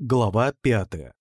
Глава 5.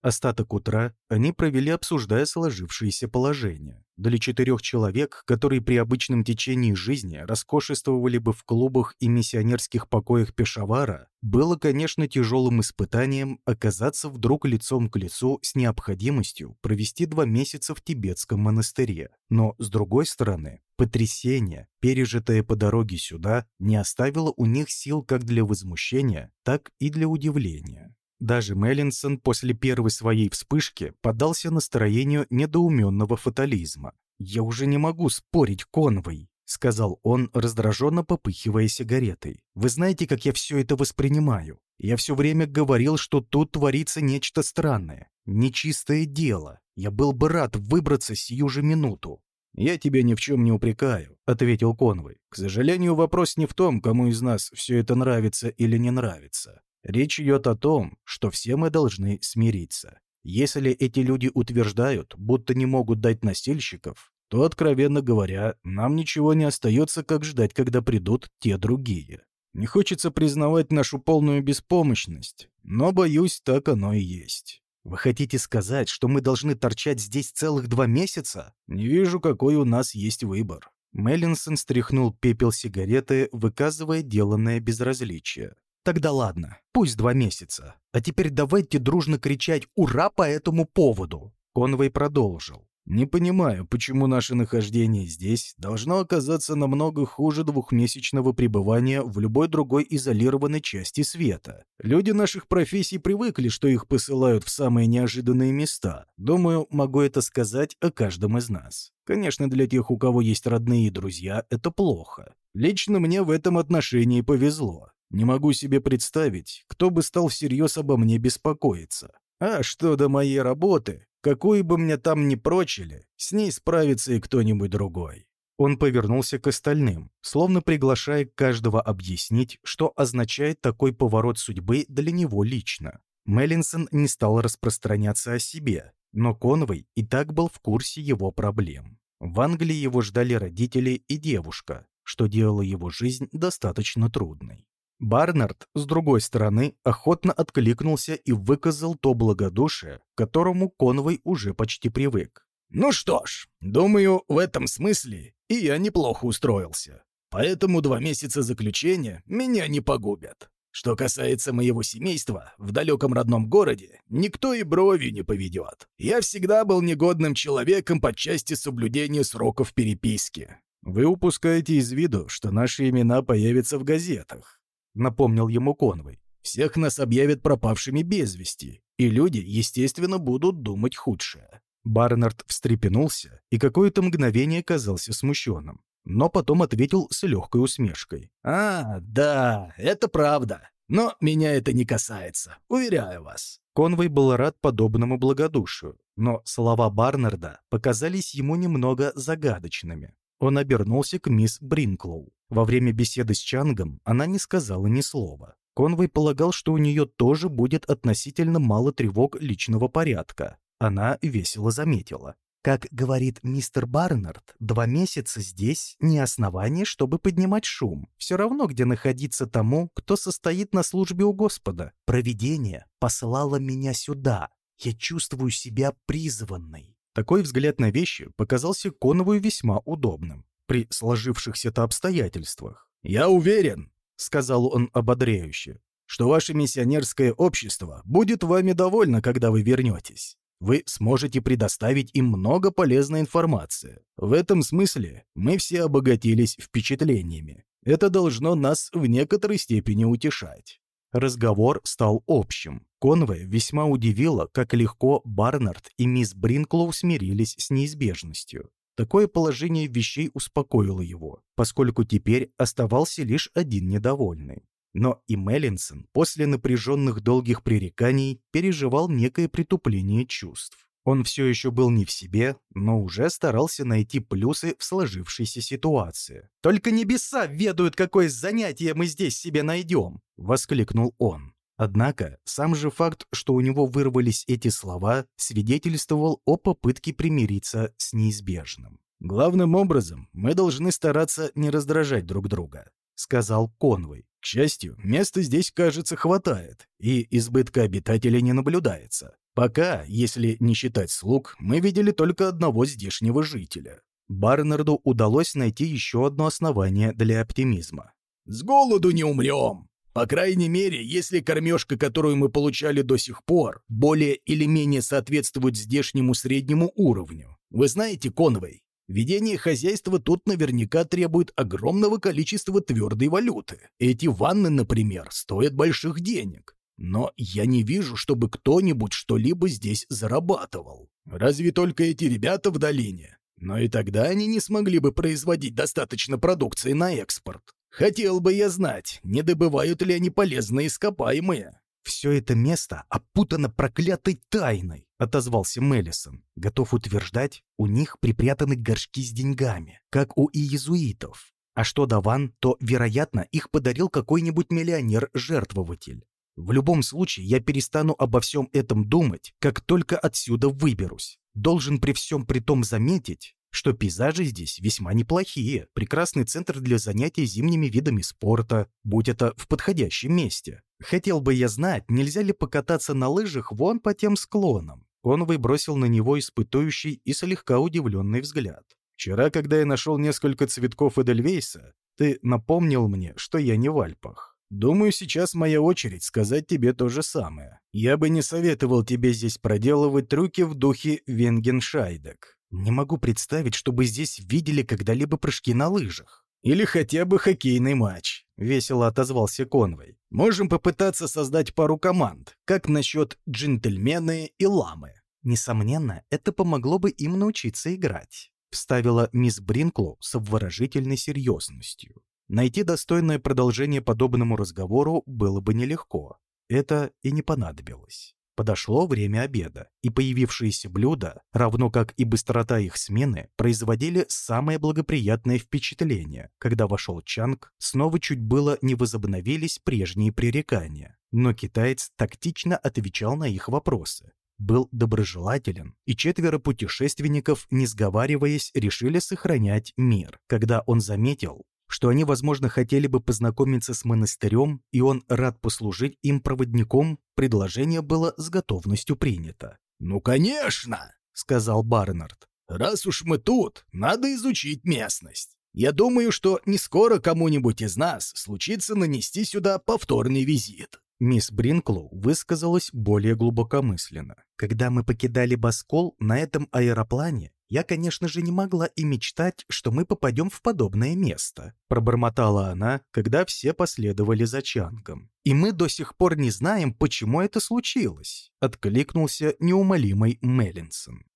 Остаток утра они провели, обсуждая сложившееся положение. Для четырех человек, которые при обычном течении жизни роскошествовали бы в клубах и миссионерских покоях Пешавара, было, конечно, тяжелым испытанием оказаться вдруг лицом к лицу с необходимостью провести два месяца в тибетском монастыре. Но, с другой стороны, потрясение, пережитое по дороге сюда, не оставило у них сил как для возмущения, так и для удивления. Даже Меллинсон после первой своей вспышки поддался настроению недоуменного фатализма. «Я уже не могу спорить, Конвой», — сказал он, раздраженно попыхивая сигаретой. «Вы знаете, как я все это воспринимаю? Я все время говорил, что тут творится нечто странное, нечистое дело. Я был бы рад выбраться сию же минуту». «Я тебя ни в чем не упрекаю», — ответил Конвой. «К сожалению, вопрос не в том, кому из нас все это нравится или не нравится. Речь идет о том, что все мы должны смириться. Если эти люди утверждают, будто не могут дать носильщиков, то, откровенно говоря, нам ничего не остается, как ждать, когда придут те другие. Не хочется признавать нашу полную беспомощность, но, боюсь, так оно и есть. Вы хотите сказать, что мы должны торчать здесь целых два месяца? Не вижу, какой у нас есть выбор. Меллинсон стряхнул пепел сигареты, выказывая деланное безразличие. Тогда ладно, пусть два месяца. А теперь давайте дружно кричать «Ура!» по этому поводу. Конвой продолжил. Не понимаю, почему наше нахождение здесь должно оказаться намного хуже двухмесячного пребывания в любой другой изолированной части света. Люди наших профессий привыкли, что их посылают в самые неожиданные места. Думаю, могу это сказать о каждом из нас. Конечно, для тех, у кого есть родные и друзья, это плохо. Лично мне в этом отношении повезло. Не могу себе представить, кто бы стал всерьез обо мне беспокоиться. А что до моей работы, какую бы мне там ни прочили, с ней справится и кто-нибудь другой. Он повернулся к остальным, словно приглашая каждого объяснить, что означает такой поворот судьбы для него лично. Меллинсон не стал распространяться о себе, но Конвой и так был в курсе его проблем. В Англии его ждали родители и девушка, что делало его жизнь достаточно трудной. Барнард, с другой стороны, охотно откликнулся и выказал то благодушие, к которому Конвой уже почти привык. «Ну что ж, думаю, в этом смысле и я неплохо устроился. Поэтому два месяца заключения меня не погубят. Что касается моего семейства, в далеком родном городе никто и бровью не поведет. Я всегда был негодным человеком по части соблюдения сроков переписки». «Вы упускаете из виду, что наши имена появятся в газетах напомнил ему Конвой. «Всех нас объявят пропавшими без вести, и люди, естественно, будут думать худшее». Барнард встрепенулся и какое-то мгновение казался смущенным, но потом ответил с легкой усмешкой. «А, да, это правда. Но меня это не касается, уверяю вас». Конвой был рад подобному благодушию, но слова Барнарда показались ему немного загадочными. Он обернулся к мисс Бринклоу. Во время беседы с Чангом она не сказала ни слова. Конвой полагал, что у нее тоже будет относительно мало тревог личного порядка. Она весело заметила. Как говорит мистер Барнард, два месяца здесь не основание, чтобы поднимать шум. Все равно, где находиться тому, кто состоит на службе у Господа. Провидение послало меня сюда. Я чувствую себя призванной. Такой взгляд на вещи показался Конову весьма удобным при сложившихся-то обстоятельствах. «Я уверен», — сказал он ободряюще, «что ваше миссионерское общество будет вами довольно, когда вы вернетесь. Вы сможете предоставить им много полезной информации. В этом смысле мы все обогатились впечатлениями. Это должно нас в некоторой степени утешать. Разговор стал общим. Конве весьма удивило, как легко Барнард и мисс Бринклоу смирились с неизбежностью. Такое положение вещей успокоило его, поскольку теперь оставался лишь один недовольный. Но и Меллинсон после напряженных долгих пререканий переживал некое притупление чувств. Он все еще был не в себе, но уже старался найти плюсы в сложившейся ситуации. «Только небеса ведают, какое занятие мы здесь себе найдем!» — воскликнул он. Однако сам же факт, что у него вырвались эти слова, свидетельствовал о попытке примириться с неизбежным. «Главным образом мы должны стараться не раздражать друг друга», — сказал Конвой. К счастью, места здесь, кажется, хватает, и избытка обитателей не наблюдается. Пока, если не считать слуг, мы видели только одного здешнего жителя. Барнарду удалось найти еще одно основание для оптимизма. «С голоду не умрем!» По крайней мере, если кормежка, которую мы получали до сих пор, более или менее соответствует здешнему среднему уровню. Вы знаете, Конвей, ведение хозяйства тут наверняка требует огромного количества твердой валюты. Эти ванны, например, стоят больших денег. Но я не вижу, чтобы кто-нибудь что-либо здесь зарабатывал. Разве только эти ребята в долине. Но и тогда они не смогли бы производить достаточно продукции на экспорт. Хотел бы я знать, не добывают ли они полезные ископаемые. «Все это место опутано проклятой тайной», — отозвался Меллисон. «Готов утверждать, у них припрятаны горшки с деньгами, как у иезуитов. А что до ван, то, вероятно, их подарил какой-нибудь миллионер-жертвователь. В любом случае, я перестану обо всем этом думать, как только отсюда выберусь. Должен при всем при том заметить, что пейзажи здесь весьма неплохие, прекрасный центр для занятий зимними видами спорта, будь это в подходящем месте. Хотел бы я знать, нельзя ли покататься на лыжах вон по тем склонам. Он выбросил на него испытующий и слегка удивленный взгляд. «Вчера, когда я нашел несколько цветков Эдельвейса, ты напомнил мне, что я не в Альпах. Думаю, сейчас моя очередь сказать тебе то же самое. Я бы не советовал тебе здесь проделывать трюки в духе Венгеншайдек. Не могу представить, чтобы здесь видели когда-либо прыжки на лыжах. Или хотя бы хоккейный матч», — весело отозвался Конвой. «Можем попытаться создать пару команд. Как насчет джентльмены и ламы?» «Несомненно, это помогло бы им научиться играть», — вставила мисс Бринклу с обворожительной серьезностью. Найти достойное продолжение подобному разговору было бы нелегко. Это и не понадобилось. Подошло время обеда, и появившиеся блюда, равно как и быстрота их смены, производили самое благоприятное впечатление. Когда вошел Чанг, снова чуть было не возобновились прежние пререкания. Но китаец тактично отвечал на их вопросы. Был доброжелателен, и четверо путешественников, не сговариваясь, решили сохранять мир. Когда он заметил, что они, возможно, хотели бы познакомиться с монастырем, и он рад послужить им проводником, предложение было с готовностью принято. «Ну, конечно!» — сказал Барнард. «Раз уж мы тут, надо изучить местность. Я думаю, что не скоро кому-нибудь из нас случится нанести сюда повторный визит». Мисс Бринклоу высказалась более глубокомысленно. «Когда мы покидали Баскол на этом аэроплане, я, конечно же, не могла и мечтать, что мы попадем в подобное место», пробормотала она, когда все последовали за Чангом. «И мы до сих пор не знаем, почему это случилось», откликнулся неумолимый Меллинсон.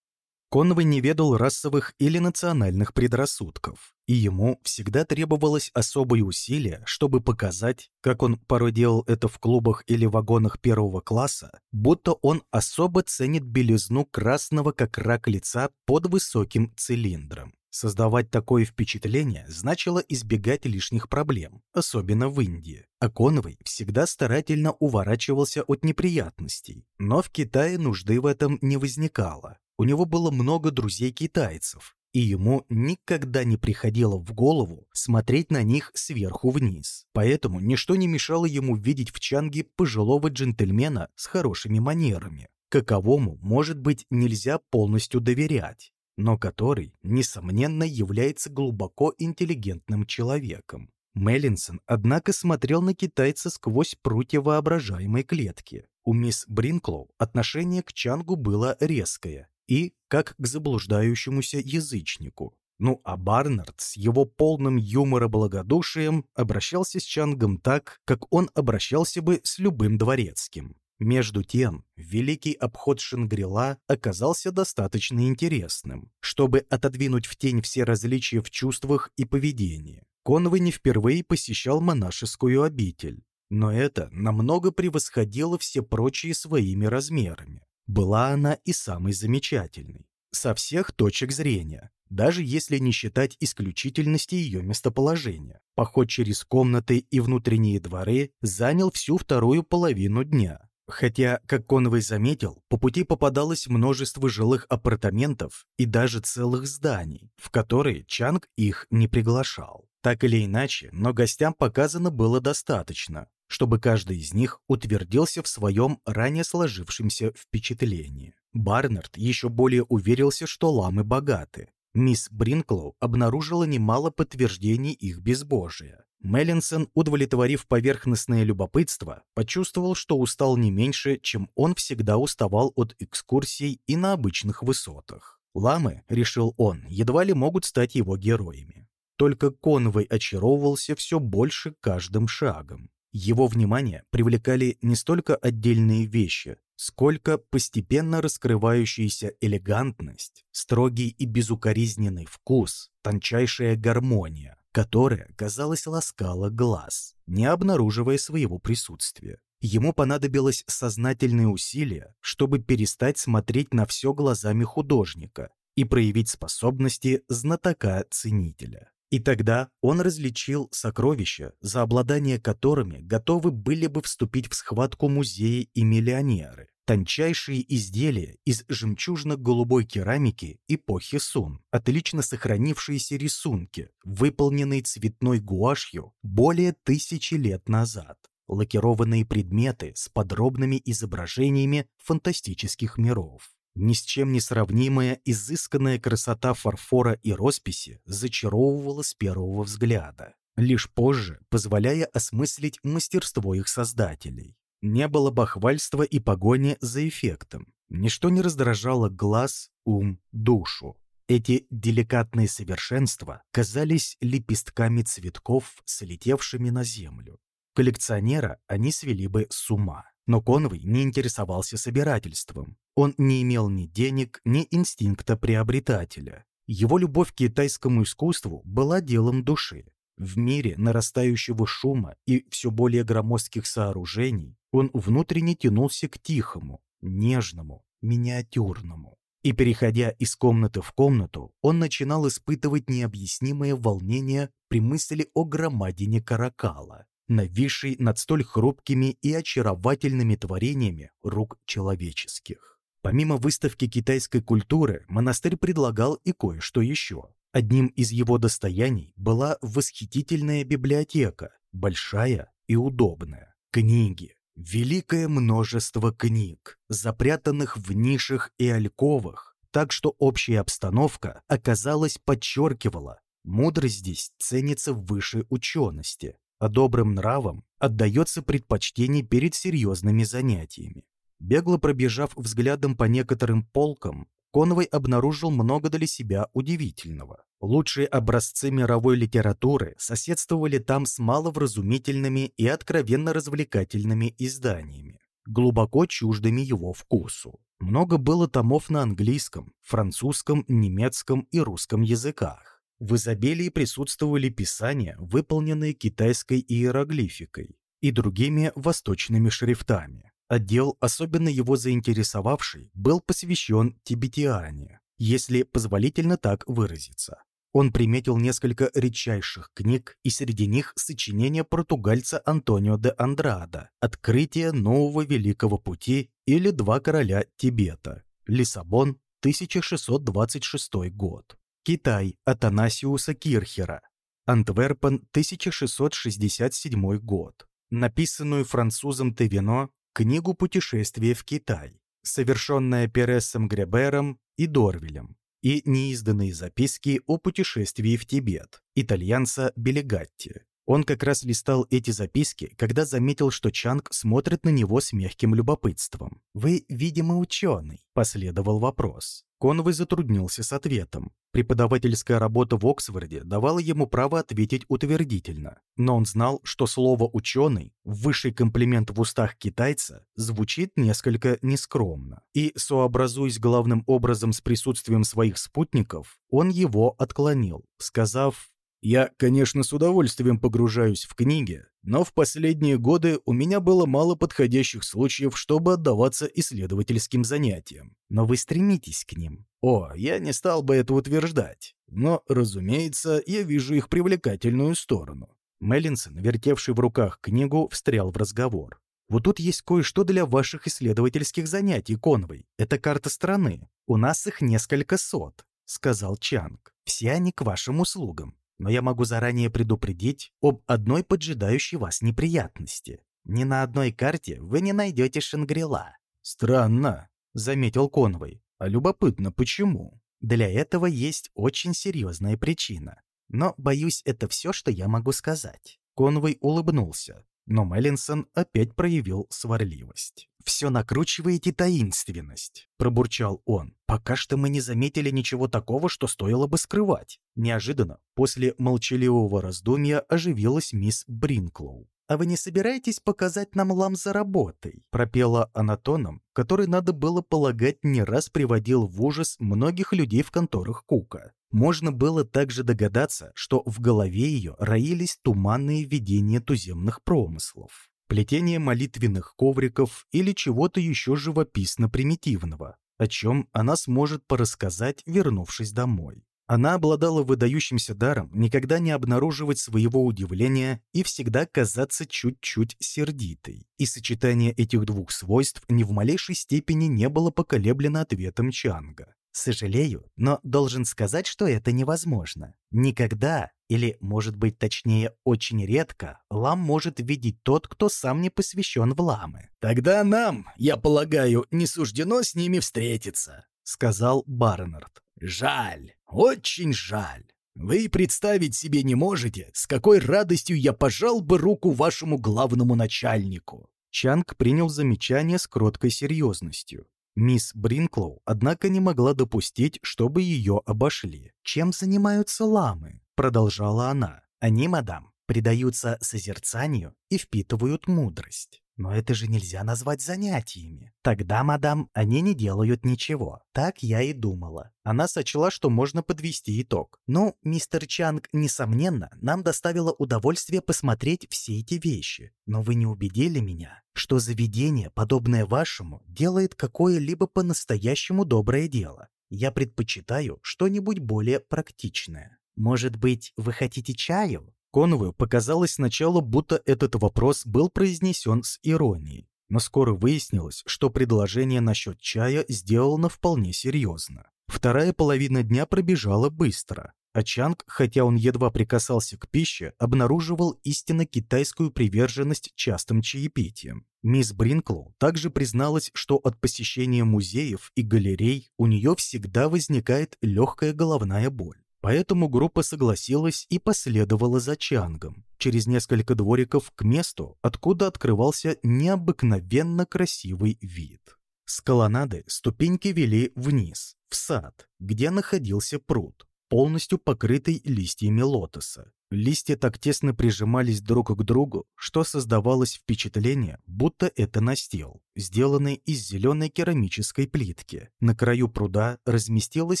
Конвой не ведал расовых или национальных предрассудков, и ему всегда требовалось особое усилие, чтобы показать, как он порой делал это в клубах или вагонах первого класса, будто он особо ценит белизну красного как рак лица под высоким цилиндром. Создавать такое впечатление значило избегать лишних проблем, особенно в Индии. А Конвой всегда старательно уворачивался от неприятностей, но в Китае нужды в этом не возникало. У него было много друзей-китайцев, и ему никогда не приходило в голову смотреть на них сверху вниз. Поэтому ничто не мешало ему видеть в Чанге пожилого джентльмена с хорошими манерами, каковому, может быть, нельзя полностью доверять, но который, несомненно, является глубоко интеллигентным человеком. Меллинсон, однако, смотрел на китайца сквозь прутья воображаемой клетки. У мисс Бринклоу отношение к Чангу было резкое, и как к заблуждающемуся язычнику. Ну а Барнард с его полным юмора благодушием обращался с Чангом так, как он обращался бы с любым дворецким. Между тем, великий обход Шангрила оказался достаточно интересным, чтобы отодвинуть в тень все различия в чувствах и поведении. Конвой не впервые посещал монашескую обитель, но это намного превосходило все прочие своими размерами. Была она и самой замечательной, со всех точек зрения, даже если не считать исключительности ее местоположения. Поход через комнаты и внутренние дворы занял всю вторую половину дня. Хотя, как Конвой заметил, по пути попадалось множество жилых апартаментов и даже целых зданий, в которые Чанг их не приглашал. Так или иначе, но гостям показано было достаточно, чтобы каждый из них утвердился в своем ранее сложившемся впечатлении. Барнард еще более уверился, что ламы богаты. Мисс Бринклоу обнаружила немало подтверждений их безбожия. Меллинсон, удовлетворив поверхностное любопытство, почувствовал, что устал не меньше, чем он всегда уставал от экскурсий и на обычных высотах. Ламы, решил он, едва ли могут стать его героями. Только Конвой очаровывался все больше каждым шагом. Его внимание привлекали не столько отдельные вещи, сколько постепенно раскрывающаяся элегантность, строгий и безукоризненный вкус, тончайшая гармония, которая, казалось, ласкала глаз, не обнаруживая своего присутствия. Ему понадобилось сознательные усилия, чтобы перестать смотреть на все глазами художника и проявить способности знатока-ценителя. И тогда он различил сокровища, за обладание которыми готовы были бы вступить в схватку музеи и миллионеры. Тончайшие изделия из жемчужно-голубой керамики эпохи Сун, отлично сохранившиеся рисунки, выполненные цветной гуашью более тысячи лет назад, лакированные предметы с подробными изображениями фантастических миров. Ни с чем не сравнимая изысканная красота фарфора и росписи зачаровывала с первого взгляда, лишь позже позволяя осмыслить мастерство их создателей. Не было бахвальства и погони за эффектом. Ничто не раздражало глаз, ум, душу. Эти деликатные совершенства казались лепестками цветков, слетевшими на землю. Коллекционера они свели бы с ума. Но Конвой не интересовался собирательством. Он не имел ни денег, ни инстинкта приобретателя. Его любовь к китайскому искусству была делом души. В мире нарастающего шума и все более громоздких сооружений он внутренне тянулся к тихому, нежному, миниатюрному. И, переходя из комнаты в комнату, он начинал испытывать необъяснимое волнение при мысли о громадине каракала нависший над столь хрупкими и очаровательными творениями рук человеческих. Помимо выставки китайской культуры, монастырь предлагал и кое-что еще. Одним из его достояний была восхитительная библиотека, большая и удобная. Книги. Великое множество книг, запрятанных в нишах и альковах, так что общая обстановка, оказалось, подчеркивала, мудрость здесь ценится выше учености, а добрым нравам отдается предпочтение перед серьезными занятиями. Бегло пробежав взглядом по некоторым полкам, Конвой обнаружил много для себя удивительного. Лучшие образцы мировой литературы соседствовали там с маловразумительными и откровенно развлекательными изданиями, глубоко чуждыми его вкусу. Много было томов на английском, французском, немецком и русском языках. В изобилии присутствовали писания, выполненные китайской иероглификой и другими восточными шрифтами. Отдел, особенно его заинтересовавший, был посвящен тибетиане, если позволительно так выразиться. Он приметил несколько редчайших книг, и среди них сочинение португальца Антонио де Андрада «Открытие нового великого пути» или «Два короля Тибета», Лиссабон, 1626 год. Китай Атанасиуса Кирхера. Антверпен, 1667 год. Написанную французом Тевино книгу «Путешествие в Китай», совершенная Пересом Гребером и Дорвилем, и неизданные записки о путешествии в Тибет, итальянца Белегатти. Он как раз листал эти записки, когда заметил, что Чанг смотрит на него с мягким любопытством. «Вы, видимо, ученый», — последовал вопрос. Конвой затруднился с ответом. Преподавательская работа в Оксфорде давала ему право ответить утвердительно, но он знал, что слово «ученый» высший комплимент в устах китайца звучит несколько нескромно. И, сообразуясь главным образом с присутствием своих спутников, он его отклонил, сказав я, конечно, с удовольствием погружаюсь в книги, но в последние годы у меня было мало подходящих случаев, чтобы отдаваться исследовательским занятиям. Но вы стремитесь к ним. О, я не стал бы это утверждать. Но, разумеется, я вижу их привлекательную сторону. Меллинсон, вертевший в руках книгу, встрял в разговор. «Вот тут есть кое-что для ваших исследовательских занятий, Конвой. Это карта страны. У нас их несколько сот», — сказал Чанг. «Все они к вашим услугам. Но я могу заранее предупредить об одной поджидающей вас неприятности. Ни на одной карте вы не найдете Шангрила». «Странно», — заметил Конвой. «А любопытно, почему?» «Для этого есть очень серьезная причина. Но, боюсь, это все, что я могу сказать». Конвой улыбнулся. Но Меллинсон опять проявил сварливость. «Все накручиваете таинственность», — пробурчал он. «Пока что мы не заметили ничего такого, что стоило бы скрывать». Неожиданно, после молчаливого раздумья, оживилась мисс Бринклоу. «А вы не собираетесь показать нам лам за работой?» пропела она тоном, который, надо было полагать, не раз приводил в ужас многих людей в конторах Кука. Можно было также догадаться, что в голове ее роились туманные видения туземных промыслов, плетение молитвенных ковриков или чего-то еще живописно-примитивного, о чем она сможет порассказать, вернувшись домой. Она обладала выдающимся даром никогда не обнаруживать своего удивления и всегда казаться чуть-чуть сердитой. И сочетание этих двух свойств ни в малейшей степени не было поколеблено ответом Чанга. Сожалею, но должен сказать, что это невозможно. Никогда, или, может быть, точнее, очень редко, лам может видеть тот, кто сам не посвящен в ламы. «Тогда нам, я полагаю, не суждено с ними встретиться», — сказал Барнард. «Жаль, очень жаль. Вы представить себе не можете, с какой радостью я пожал бы руку вашему главному начальнику». Чанг принял замечание с кроткой серьезностью. Мисс Бринклоу, однако, не могла допустить, чтобы ее обошли. «Чем занимаются ламы?» — продолжала она. «Они, мадам, предаются созерцанию и впитывают мудрость. Но это же нельзя назвать занятиями. Тогда, мадам, они не делают ничего. Так я и думала. Она сочла, что можно подвести итог. Ну, мистер Чанг, несомненно, нам доставило удовольствие посмотреть все эти вещи. Но вы не убедили меня, что заведение, подобное вашему, делает какое-либо по-настоящему доброе дело. Я предпочитаю что-нибудь более практичное. Может быть, вы хотите чаю? Конвою показалось сначала, будто этот вопрос был произнесен с иронией, но скоро выяснилось, что предложение насчет чая сделано вполне серьезно. Вторая половина дня пробежала быстро, а Чанг, хотя он едва прикасался к пище, обнаруживал истинно китайскую приверженность частым чаепитиям. Мисс Бринклоу также призналась, что от посещения музеев и галерей у нее всегда возникает легкая головная боль. Поэтому группа согласилась и последовала за Чангом через несколько двориков к месту, откуда открывался необыкновенно красивый вид. С колоннады ступеньки вели вниз, в сад, где находился пруд, полностью покрытый листьями лотоса. Листья так тесно прижимались друг к другу, что создавалось впечатление, будто это настил, сделанный из зеленой керамической плитки. На краю пруда разместилось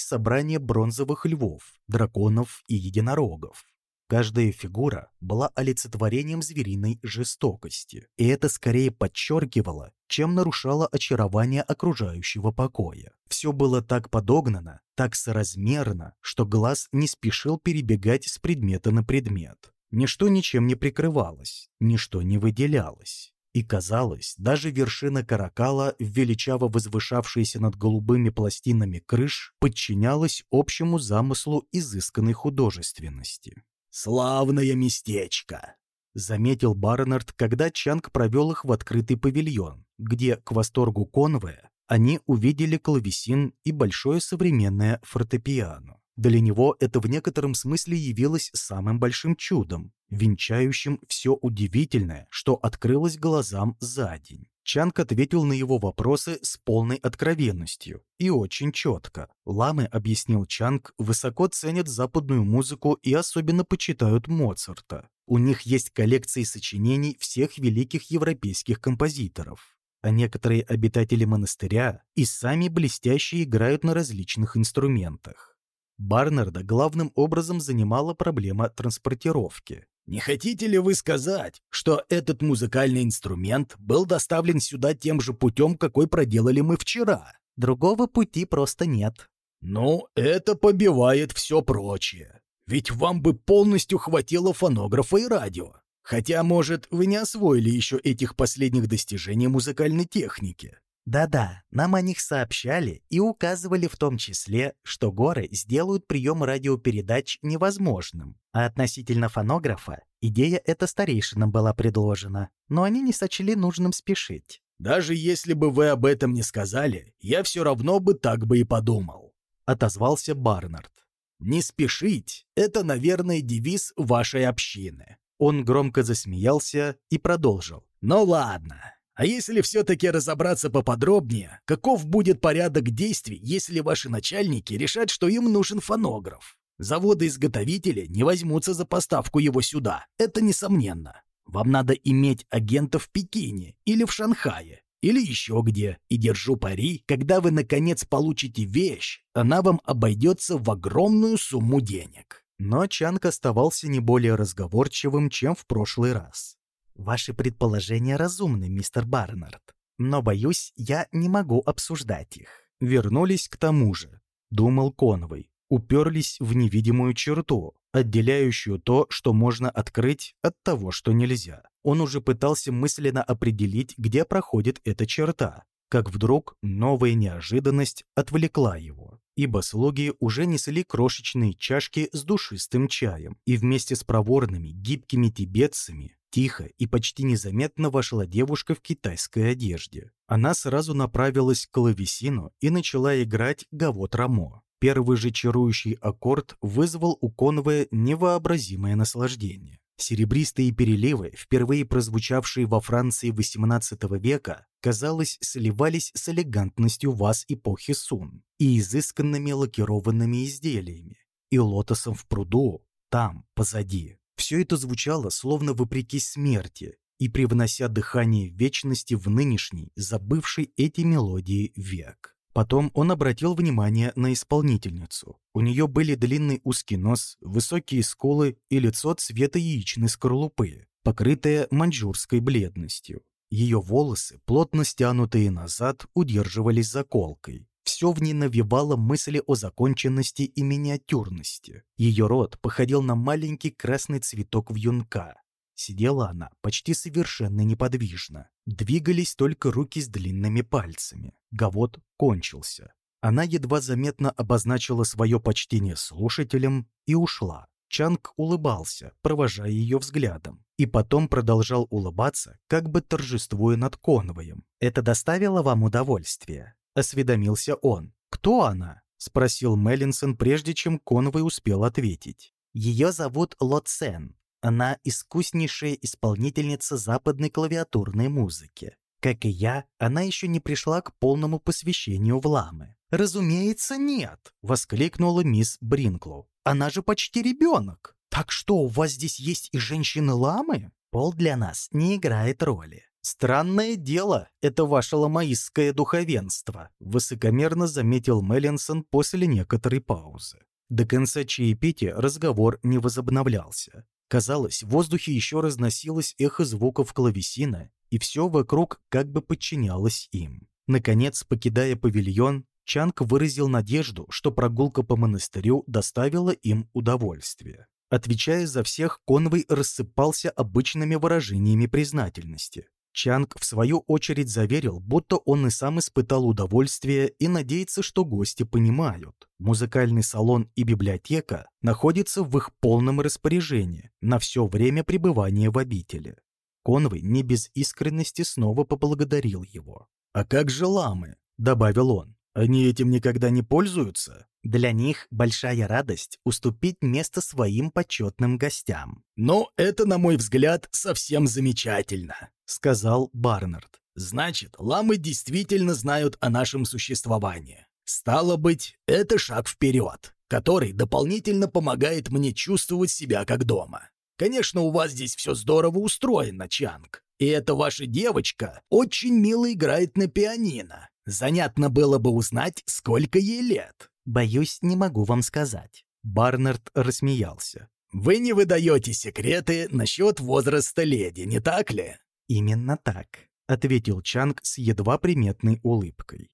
собрание бронзовых львов, драконов и единорогов. Каждая фигура была олицетворением звериной жестокости, и это скорее подчеркивало, чем нарушало очарование окружающего покоя. Все было так подогнано, так соразмерно, что глаз не спешил перебегать с предмета на предмет. Ничто ничем не прикрывалось, ничто не выделялось. И казалось, даже вершина каракала, величаво возвышавшаяся над голубыми пластинами крыш, подчинялась общему замыслу изысканной художественности. «Славное местечко!» — заметил Барнард, когда Чанг провел их в открытый павильон, где, к восторгу Конвея, они увидели клавесин и большое современное фортепиано. Для него это в некотором смысле явилось самым большим чудом, венчающим все удивительное, что открылось глазам за день. Чанг ответил на его вопросы с полной откровенностью и очень четко. Ламы, объяснил Чанг, высоко ценят западную музыку и особенно почитают Моцарта. У них есть коллекции сочинений всех великих европейских композиторов. А некоторые обитатели монастыря и сами блестяще играют на различных инструментах. Барнарда главным образом занимала проблема транспортировки. Не хотите ли вы сказать, что этот музыкальный инструмент был доставлен сюда тем же путем, какой проделали мы вчера? Другого пути просто нет. Ну, это побивает все прочее. Ведь вам бы полностью хватило фонографа и радио. Хотя, может, вы не освоили еще этих последних достижений музыкальной техники. Да-да, нам о них сообщали и указывали в том числе, что горы сделают прием радиопередач невозможным. А относительно фонографа, идея эта старейшинам была предложена, но они не сочли нужным спешить. «Даже если бы вы об этом не сказали, я все равно бы так бы и подумал», — отозвался Барнард. «Не спешить — это, наверное, девиз вашей общины». Он громко засмеялся и продолжил. «Ну ладно, а если все-таки разобраться поподробнее, каков будет порядок действий, если ваши начальники решат, что им нужен фонограф? Заводы-изготовители не возьмутся за поставку его сюда, это несомненно. Вам надо иметь агента в Пекине или в Шанхае, или еще где, и держу пари, когда вы наконец получите вещь, она вам обойдется в огромную сумму денег. Но Чанг оставался не более разговорчивым, чем в прошлый раз. Ваши предположения разумны, мистер Барнард, но, боюсь, я не могу обсуждать их. Вернулись к тому же, думал Конвой, уперлись в невидимую черту, отделяющую то, что можно открыть, от того, что нельзя. Он уже пытался мысленно определить, где проходит эта черта, как вдруг новая неожиданность отвлекла его, ибо слуги уже несли крошечные чашки с душистым чаем, и вместе с проворными, гибкими тибетцами Тихо и почти незаметно вошла девушка в китайской одежде. Она сразу направилась к клавесину и начала играть гавот рамо. Первый же чарующий аккорд вызвал у Конвоя невообразимое наслаждение. Серебристые переливы, впервые прозвучавшие во Франции XVIII века, казалось, сливались с элегантностью ваз эпохи Сун и изысканными лакированными изделиями, и лотосом в пруду, там, позади. Все это звучало словно вопреки смерти и привнося дыхание вечности в нынешний, забывший эти мелодии век. Потом он обратил внимание на исполнительницу. У нее были длинный узкий нос, высокие скулы и лицо цвета яичной скорлупы, покрытое маньчжурской бледностью. Ее волосы, плотно стянутые назад, удерживались заколкой. Все в ней навевало мысли о законченности и миниатюрности. Ее рот походил на маленький красный цветок вьюнка. Сидела она почти совершенно неподвижно. Двигались только руки с длинными пальцами. Гавот кончился. Она едва заметно обозначила свое почтение слушателям и ушла. Чанг улыбался, провожая ее взглядом, и потом продолжал улыбаться, как бы торжествуя над конвоем. «Это доставило вам удовольствие?» — осведомился он. «Кто она?» — спросил Меллинсон, прежде чем Конвой успел ответить. «Ее зовут Лоцен. Она искуснейшая исполнительница западной клавиатурной музыки. Как и я, она еще не пришла к полному посвящению в ламы». «Разумеется, нет!» — воскликнула мисс Бринклоу. «Она же почти ребенок! Так что, у вас здесь есть и женщины-ламы?» «Пол для нас не играет роли. «Странное дело, это ваше ламаистское духовенство», высокомерно заметил Меллинсон после некоторой паузы. До конца чаепития разговор не возобновлялся. Казалось, в воздухе еще разносилось эхо звуков клавесина, и все вокруг как бы подчинялось им. Наконец, покидая павильон, Чанг выразил надежду, что прогулка по монастырю доставила им удовольствие. Отвечая за всех, Конвой рассыпался обычными выражениями признательности. Чанг, в свою очередь, заверил, будто он и сам испытал удовольствие и надеется, что гости понимают. Музыкальный салон и библиотека находятся в их полном распоряжении на все время пребывания в обители. Конвой не без искренности снова поблагодарил его. «А как же ламы?» — добавил он. «Они этим никогда не пользуются?» Для них большая радость уступить место своим почетным гостям. «Ну, это, на мой взгляд, совсем замечательно», — сказал Барнард. «Значит, ламы действительно знают о нашем существовании. Стало быть, это шаг вперед, который дополнительно помогает мне чувствовать себя как дома. Конечно, у вас здесь все здорово устроено, Чанг. И эта ваша девочка очень мило играет на пианино. Занятно было бы узнать, сколько ей лет». «Боюсь, не могу вам сказать». Барнард рассмеялся. «Вы не выдаете секреты насчет возраста леди, не так ли?» «Именно так», — ответил Чанг с едва приметной улыбкой.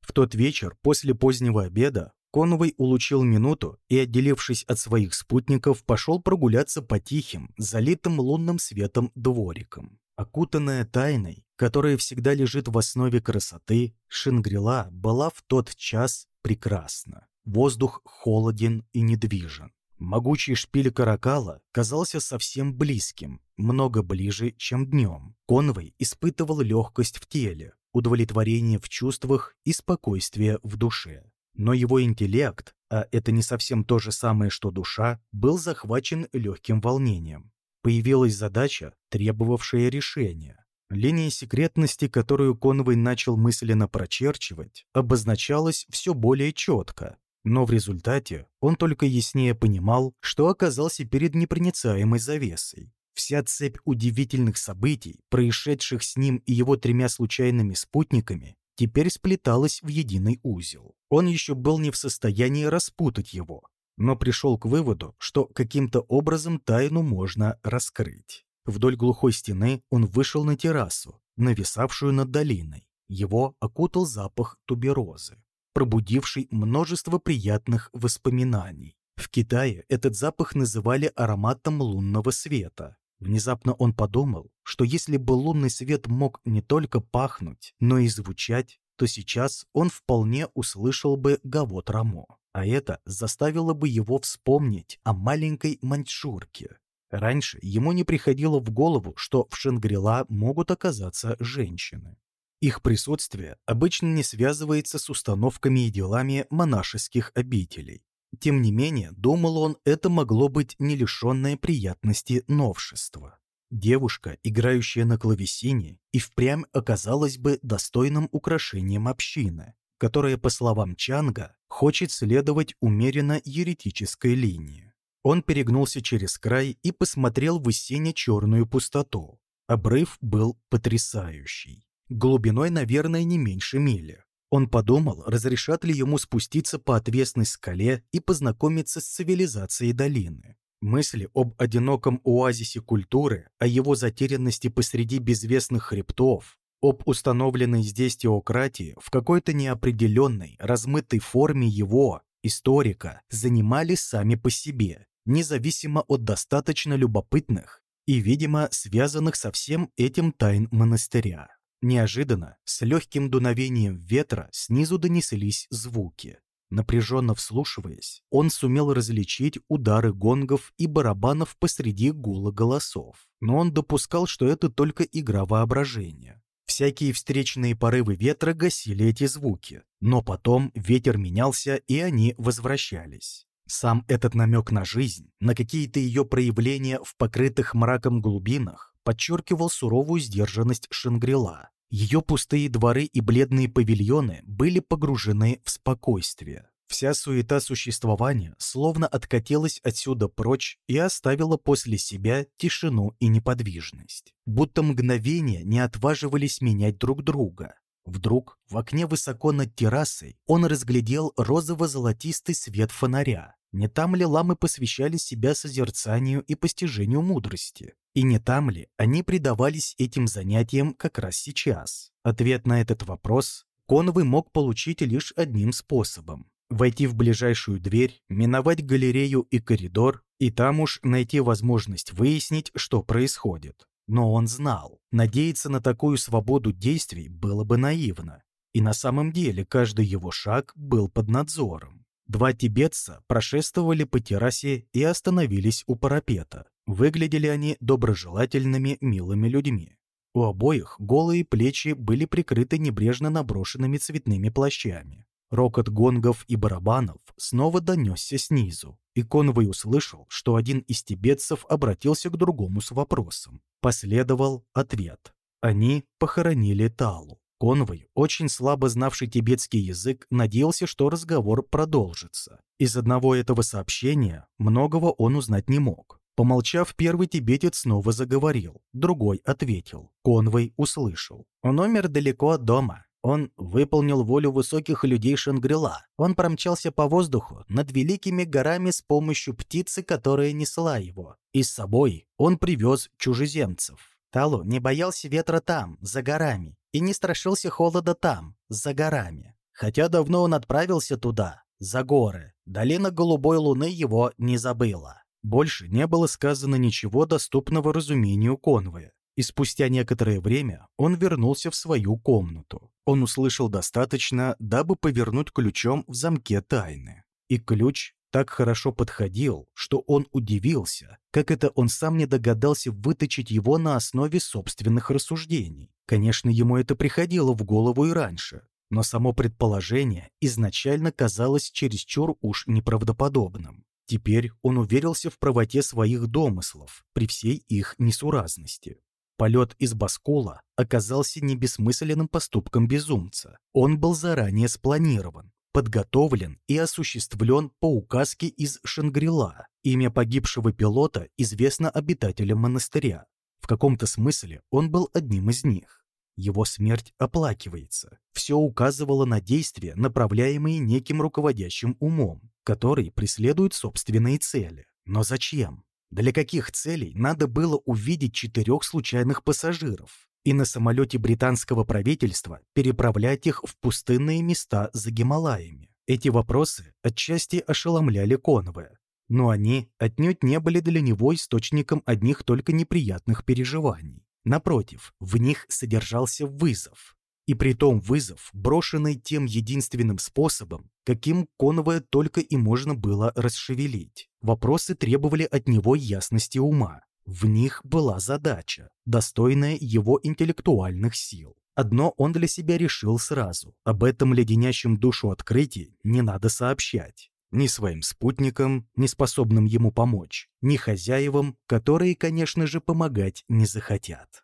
В тот вечер, после позднего обеда, Конвой улучил минуту и, отделившись от своих спутников, пошел прогуляться по тихим, залитым лунным светом дворикам. Окутанная тайной, которая всегда лежит в основе красоты, Шангрила была в тот час прекрасна. Воздух холоден и недвижен. Могучий шпиль Каракала казался совсем близким, много ближе, чем днем. Конвой испытывал легкость в теле, удовлетворение в чувствах и спокойствие в душе. Но его интеллект, а это не совсем то же самое, что душа, был захвачен легким волнением. Появилась задача, требовавшая решения. Линия секретности, которую Конвой начал мысленно прочерчивать, обозначалась все более четко, но в результате он только яснее понимал, что оказался перед непроницаемой завесой. Вся цепь удивительных событий, происшедших с ним и его тремя случайными спутниками, теперь сплеталась в единый узел. Он еще был не в состоянии распутать его, но пришел к выводу, что каким-то образом тайну можно раскрыть. Вдоль глухой стены он вышел на террасу, нависавшую над долиной. Его окутал запах туберозы, пробудивший множество приятных воспоминаний. В Китае этот запах называли ароматом лунного света. Внезапно он подумал, что если бы лунный свет мог не только пахнуть, но и звучать, то сейчас он вполне услышал бы гавот Рамо. А это заставило бы его вспомнить о маленькой маньчжурке. Раньше ему не приходило в голову, что в Шангрила могут оказаться женщины. Их присутствие обычно не связывается с установками и делами монашеских обителей. Тем не менее, думал он, это могло быть не лишенное приятности новшества. Девушка, играющая на клавесине, и впрямь оказалась бы достойным украшением общины, которая, по словам Чанга, хочет следовать умеренно еретической линии. Он перегнулся через край и посмотрел в сине-черную пустоту. Обрыв был потрясающий. Глубиной, наверное, не меньше мили. Он подумал, разрешат ли ему спуститься по отвесной скале и познакомиться с цивилизацией долины. Мысли об одиноком оазисе культуры, о его затерянности посреди безвестных хребтов, об установленной здесь теократии в какой-то неопределенной, размытой форме его, историка, занимали сами по себе, независимо от достаточно любопытных и, видимо, связанных со всем этим тайн монастыря. Неожиданно, с легким дуновением ветра, снизу донеслись звуки. Напряженно вслушиваясь, он сумел различить удары гонгов и барабанов посреди гула голосов. Но он допускал, что это только игра воображения. Всякие встречные порывы ветра гасили эти звуки, но потом ветер менялся, и они возвращались. Сам этот намек на жизнь, на какие-то ее проявления в покрытых мраком глубинах, подчеркивал суровую сдержанность Шангрила. Ее пустые дворы и бледные павильоны были погружены в спокойствие. Вся суета существования словно откатилась отсюда прочь и оставила после себя тишину и неподвижность. Будто мгновения не отваживались менять друг друга. Вдруг в окне высоко над террасой он разглядел розово-золотистый свет фонаря. Не там ли ламы посвящали себя созерцанию и постижению мудрости? И не там ли они предавались этим занятиям как раз сейчас? Ответ на этот вопрос Конвы мог получить лишь одним способом. Войти в ближайшую дверь, миновать галерею и коридор, и там уж найти возможность выяснить, что происходит. Но он знал, надеяться на такую свободу действий было бы наивно. И на самом деле каждый его шаг был под надзором. Два тибетца прошествовали по террасе и остановились у парапета. Выглядели они доброжелательными, милыми людьми. У обоих голые плечи были прикрыты небрежно наброшенными цветными плащами. Рокот гонгов и барабанов снова донесся снизу, и Конвой услышал, что один из тибетцев обратился к другому с вопросом. Последовал ответ. Они похоронили Талу. Конвой, очень слабо знавший тибетский язык, надеялся, что разговор продолжится. Из одного этого сообщения многого он узнать не мог. Помолчав, первый тибетец снова заговорил, другой ответил. Конвой услышал. Он умер далеко от дома. Он выполнил волю высоких людей Шангрила. Он промчался по воздуху над великими горами с помощью птицы, которая несла его. И с собой он привез чужеземцев. Талу не боялся ветра там, за горами, и не страшился холода там, за горами. Хотя давно он отправился туда, за горы, долина голубой луны его не забыла. Больше не было сказано ничего доступного разумению Конвоя, и спустя некоторое время он вернулся в свою комнату. Он услышал достаточно, дабы повернуть ключом в замке тайны. И ключ так хорошо подходил, что он удивился, как это он сам не догадался выточить его на основе собственных рассуждений. Конечно, ему это приходило в голову и раньше, но само предположение изначально казалось чересчур уж неправдоподобным. Теперь он уверился в правоте своих домыслов при всей их несуразности. Полет из Баскула оказался не бессмысленным поступком безумца. Он был заранее спланирован, подготовлен и осуществлен по указке из Шангрила. Имя погибшего пилота известно обитателям монастыря. В каком-то смысле он был одним из них. Его смерть оплакивается. Все указывало на действия, направляемые неким руководящим умом, который преследует собственные цели. Но зачем? Для каких целей надо было увидеть четырех случайных пассажиров и на самолете британского правительства переправлять их в пустынные места за Гималаями? Эти вопросы отчасти ошеломляли Конве, но они отнюдь не были для него источником одних только неприятных переживаний. Напротив, в них содержался вызов, и притом вызов, брошенный тем единственным способом, каким Конвоя только и можно было расшевелить. Вопросы требовали от него ясности ума. В них была задача, достойная его интеллектуальных сил. Одно он для себя решил сразу. Об этом леденящем душу открытии не надо сообщать. Ни своим спутникам, не способным ему помочь, ни хозяевам, которые, конечно же, помогать не захотят.